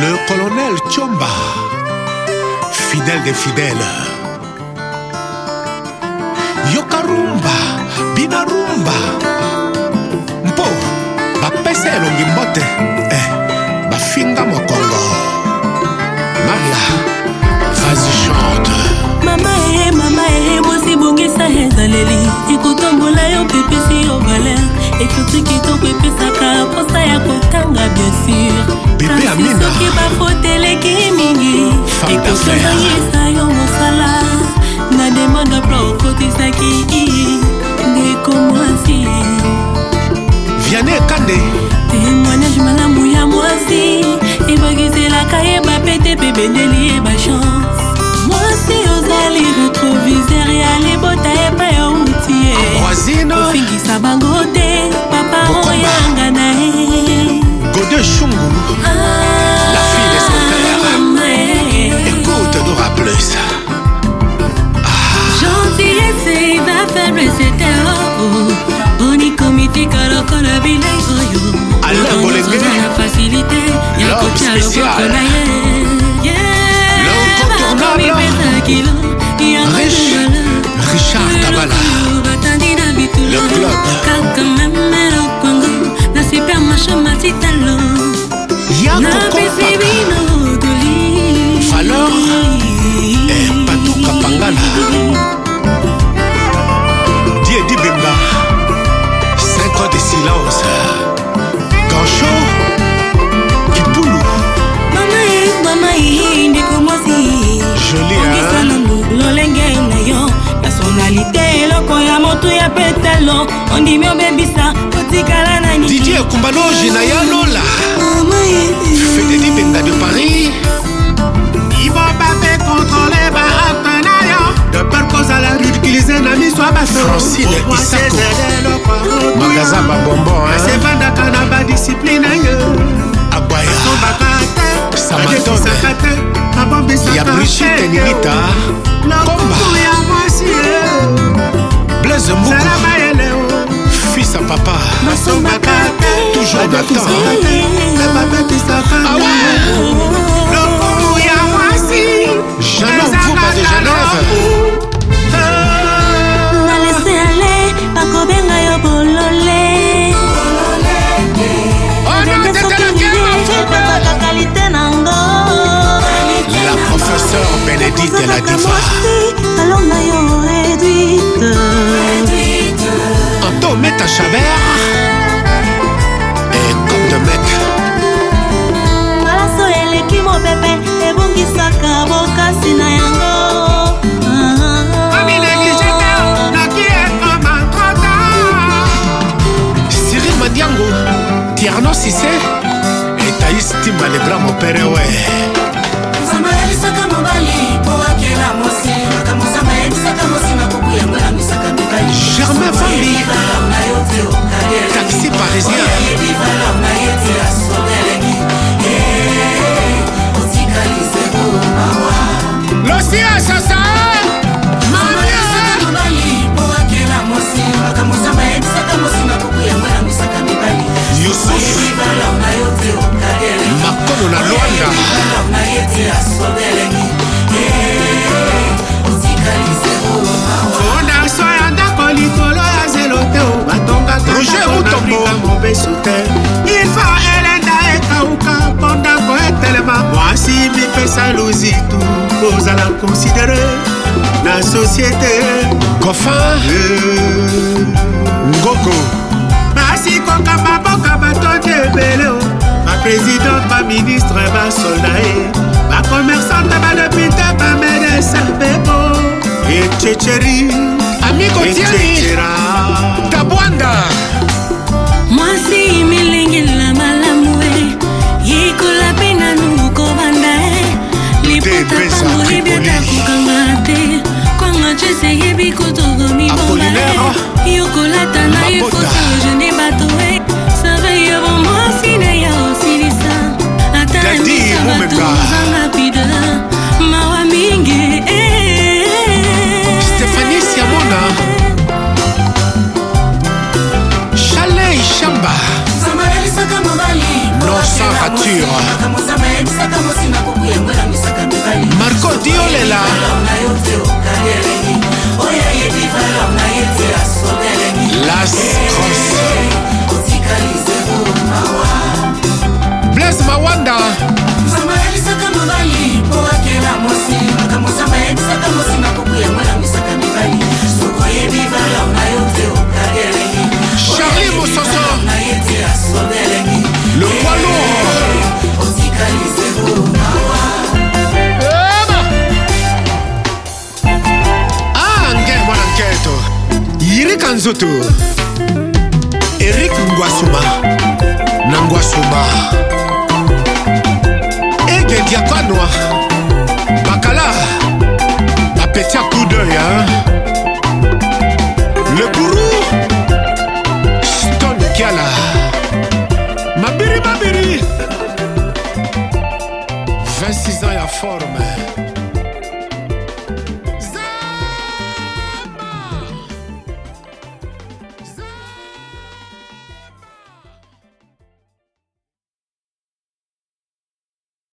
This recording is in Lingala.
le colonel Chomba, fidèle des fidèles. ekosozangisa yo mosala na demande blo okotisaki ndeko mwasi viane kande témoignage malamu ya mwasi ebakiselaka ye bapete pebendeli Esse teu eza mpe talon ondimi obebisa kotikala na nini didie kumbalo jenaya lola fedeli benga de paris iboba mpe kontrole baakte na yo de peur kozala ridiculize na miso ya batofrancine isako magazin babombo sevandaka na badisipline yo abayaaobaka te adetisaka te abombisaka te ya brigitte nilita zembukusalamaele oh. fils à papa nasombaka te toujours natanaa ah ah lokumu ya mwasi janonvuba de geneve nalese ale bakobenga yo bolole kalite oh nango la eh, professeur bénédicte la diva alonga yo Ahmed à Chabert et comme de mec malaso eleki mopepe ebongisaka bokasi na yango ah, ah, ah. Diango, Tierno Sissé et Thaïs Timba, le grand opéré jalousie tout kozala considéré na société kofa euh. ngoko basikoka baboka batonde ebele baprésidente baministre basolda ye bakommersante badepute bamedese mpepo etchecheri amikotiani tabwanda mwasi milingi na malamu epesa tripolibietakokanga te kwanga jese eyebi kotogo mibomba yokolata na ye foto jene bato e savei ya bomosine ya osilisa ata misa bato ozanga pida mawa mingi stefanis yamona chalei shamba nosa rature toto erik ngwasoma na ngwasoma ege diakonoa bakala bapeti a coup d'oeil hein?